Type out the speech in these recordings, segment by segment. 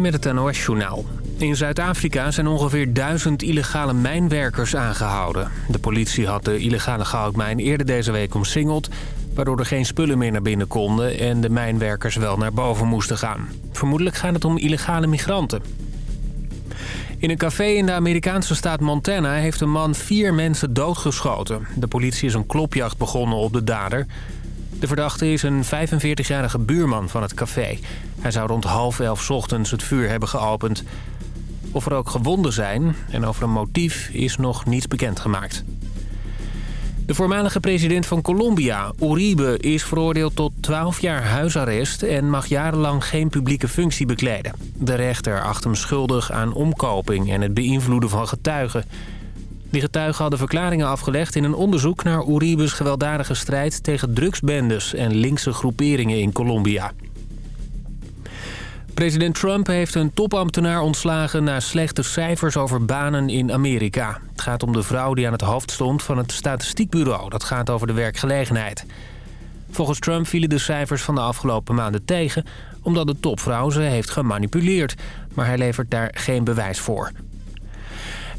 Met het NOS-journaal. In Zuid-Afrika zijn ongeveer duizend illegale mijnwerkers aangehouden. De politie had de illegale goudmijn eerder deze week omsingeld... waardoor er geen spullen meer naar binnen konden... en de mijnwerkers wel naar boven moesten gaan. Vermoedelijk gaat het om illegale migranten. In een café in de Amerikaanse staat Montana heeft een man vier mensen doodgeschoten. De politie is een klopjacht begonnen op de dader... De verdachte is een 45-jarige buurman van het café. Hij zou rond half elf ochtends het vuur hebben geopend. Of er ook gewonden zijn en over een motief is nog niets bekendgemaakt. De voormalige president van Colombia, Uribe, is veroordeeld tot 12 jaar huisarrest... en mag jarenlang geen publieke functie bekleden. De rechter acht hem schuldig aan omkoping en het beïnvloeden van getuigen... Die getuigen hadden verklaringen afgelegd in een onderzoek naar Uribe's gewelddadige strijd tegen drugsbendes en linkse groeperingen in Colombia. President Trump heeft een topambtenaar ontslagen na slechte cijfers over banen in Amerika. Het gaat om de vrouw die aan het hoofd stond van het statistiekbureau. Dat gaat over de werkgelegenheid. Volgens Trump vielen de cijfers van de afgelopen maanden tegen... omdat de topvrouw ze heeft gemanipuleerd. Maar hij levert daar geen bewijs voor.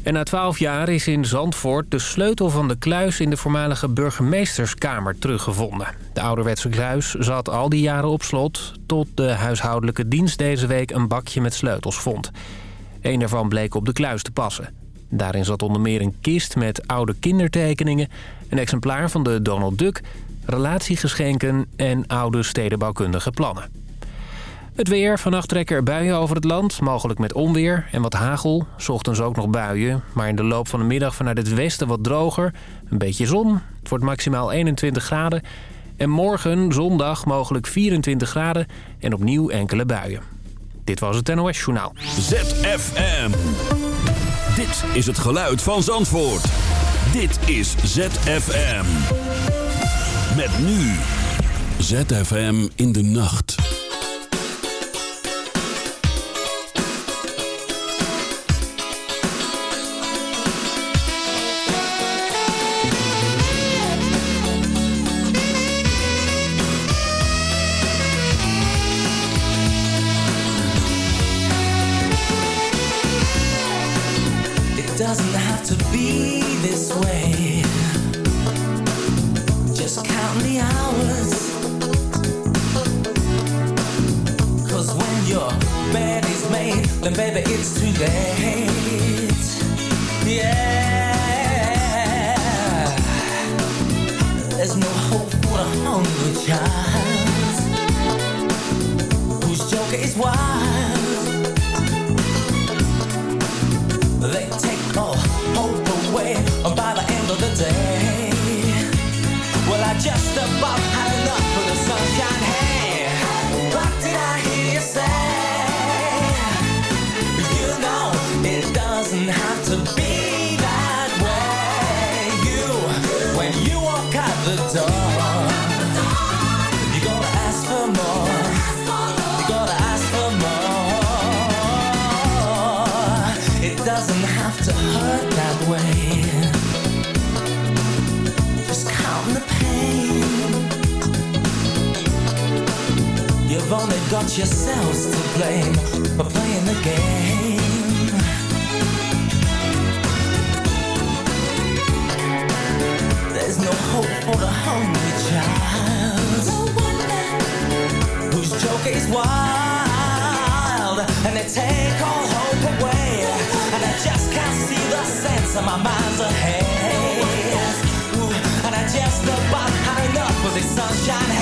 En na twaalf jaar is in Zandvoort de sleutel van de kluis... in de voormalige burgemeesterskamer teruggevonden. De ouderwetse kluis zat al die jaren op slot... tot de huishoudelijke dienst deze week een bakje met sleutels vond. Een daarvan bleek op de kluis te passen. Daarin zat onder meer een kist met oude kindertekeningen... een exemplaar van de Donald Duck, relatiegeschenken... en oude stedenbouwkundige plannen. Het weer. Vannacht trekken er buien over het land. Mogelijk met onweer en wat hagel. Ochtends ook nog buien. Maar in de loop van de middag vanuit het westen wat droger. Een beetje zon. Het wordt maximaal 21 graden. En morgen, zondag, mogelijk 24 graden. En opnieuw enkele buien. Dit was het NOS Journaal. ZFM. Dit is het geluid van Zandvoort. Dit is ZFM. Met nu. ZFM in de nacht. Sense my mind's ahead. Ooh, and I just about had enough of this sunshine.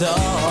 door.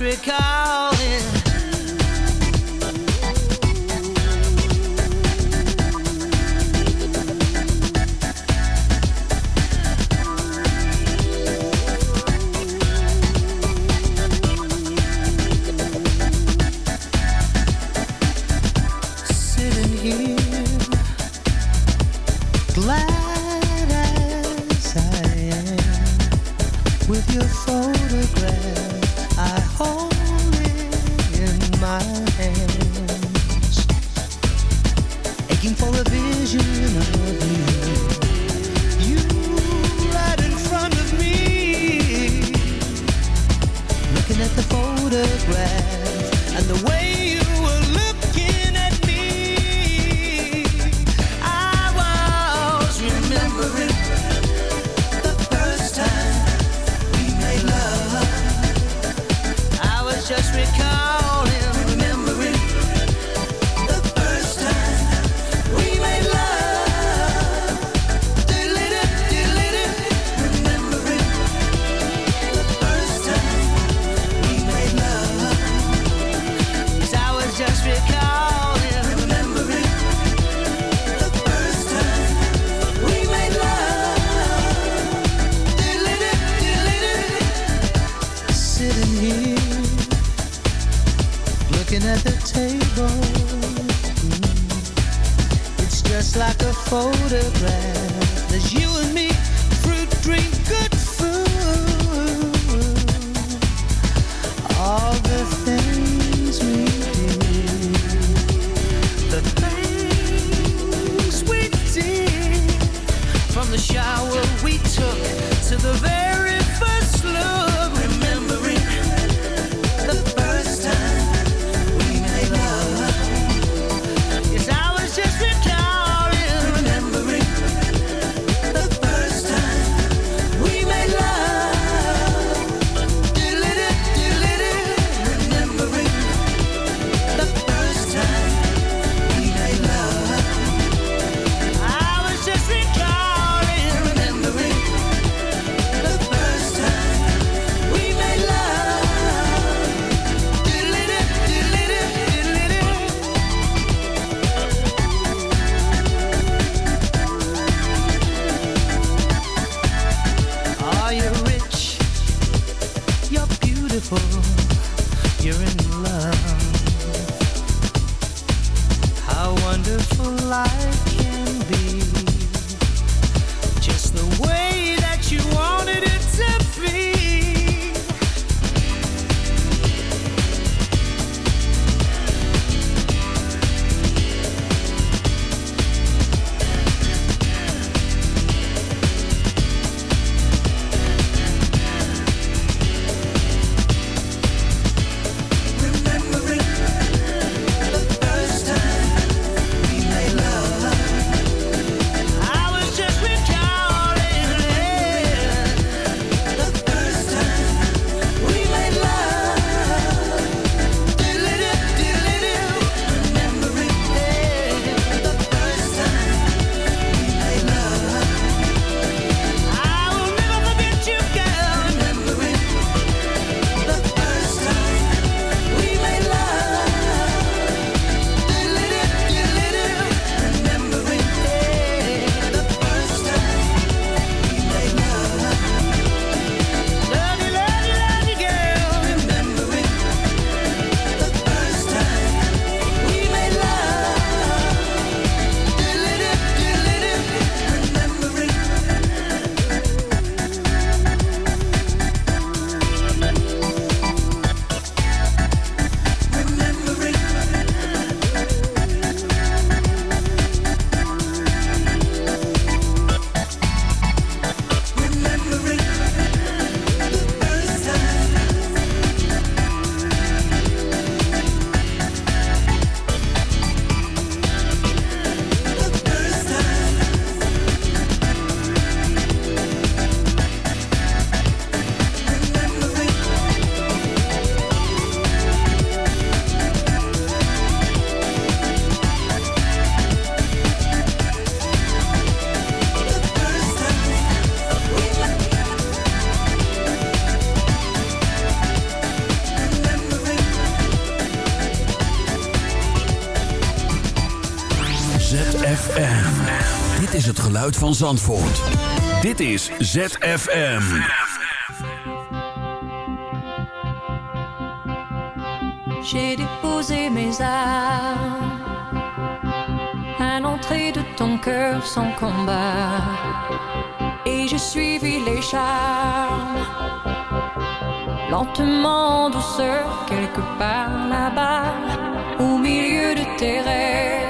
disregard van Zandvoort. Dit is ZFM. J'ai déposé mes armes à l'entrée de ton cœur sans combat. Et j'ai suivi les charmes. Lentement, en douceur, quelque part là-bas, au milieu de tes rêves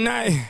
night.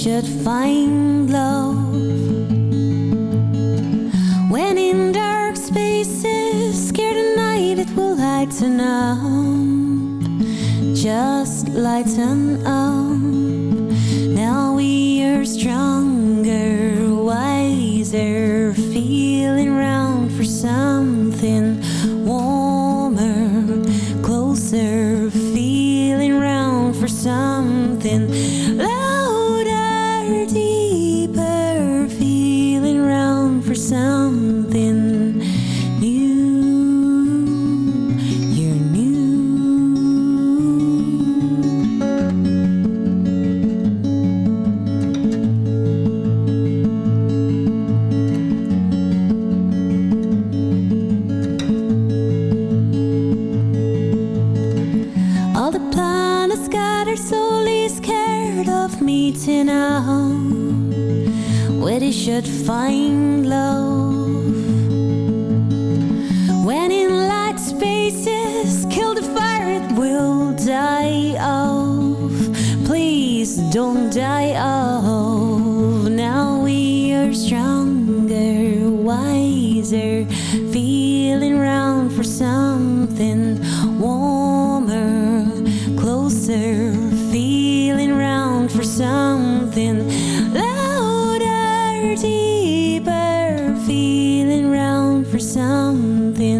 should find should find feeling round for something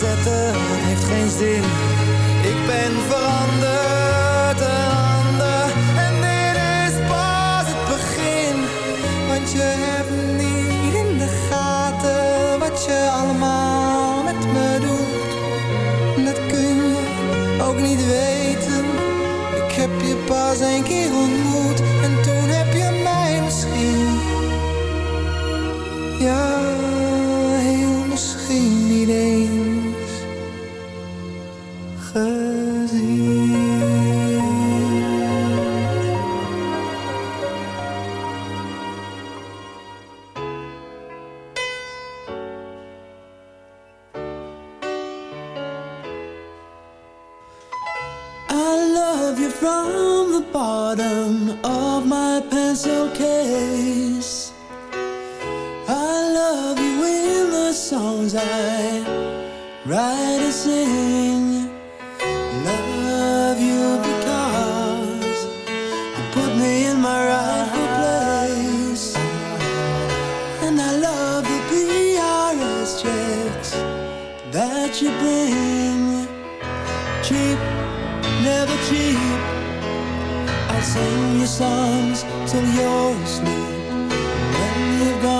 verzetten, heeft geen zin. Love the PRS checks that you bring. Cheap never cheap. I'll sing your songs till you're asleep. When you've gone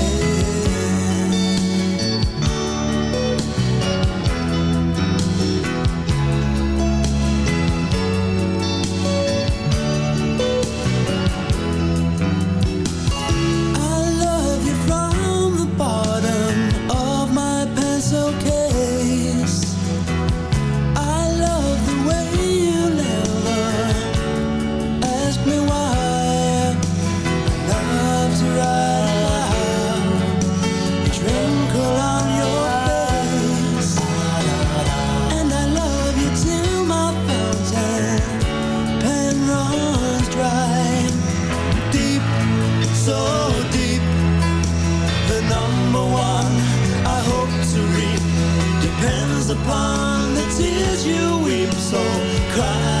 You weep. So cry,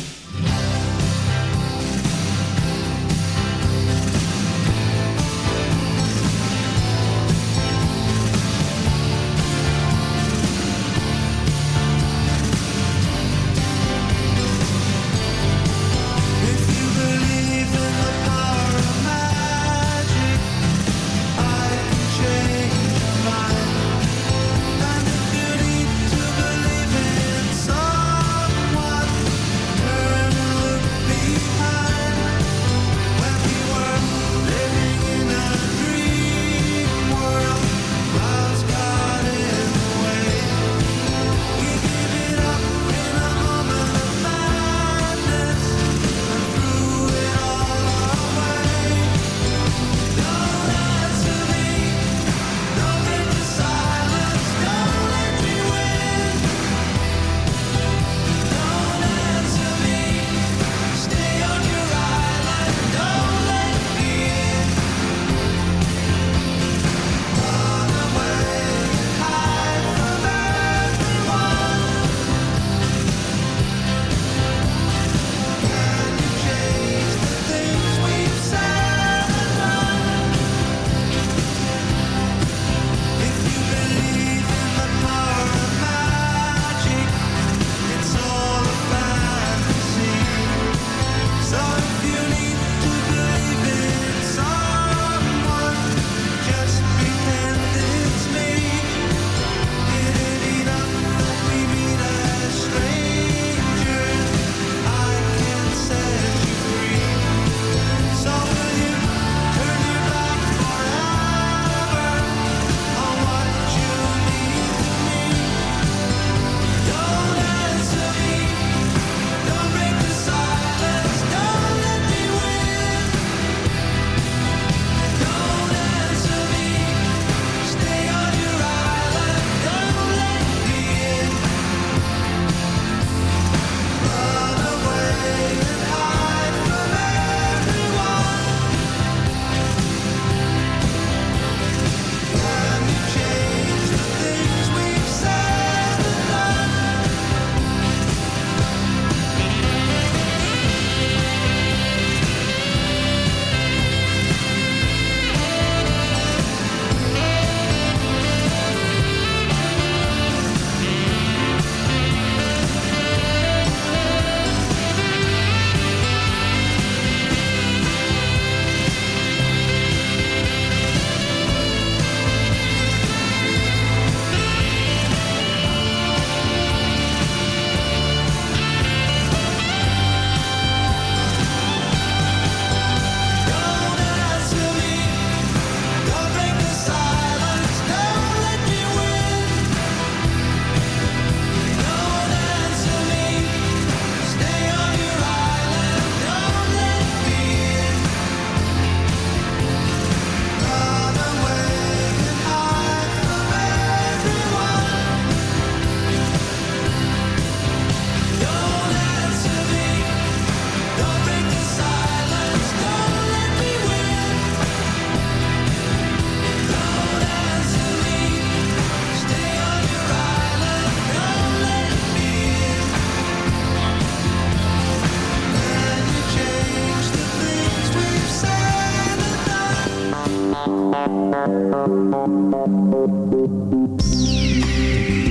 Thank you.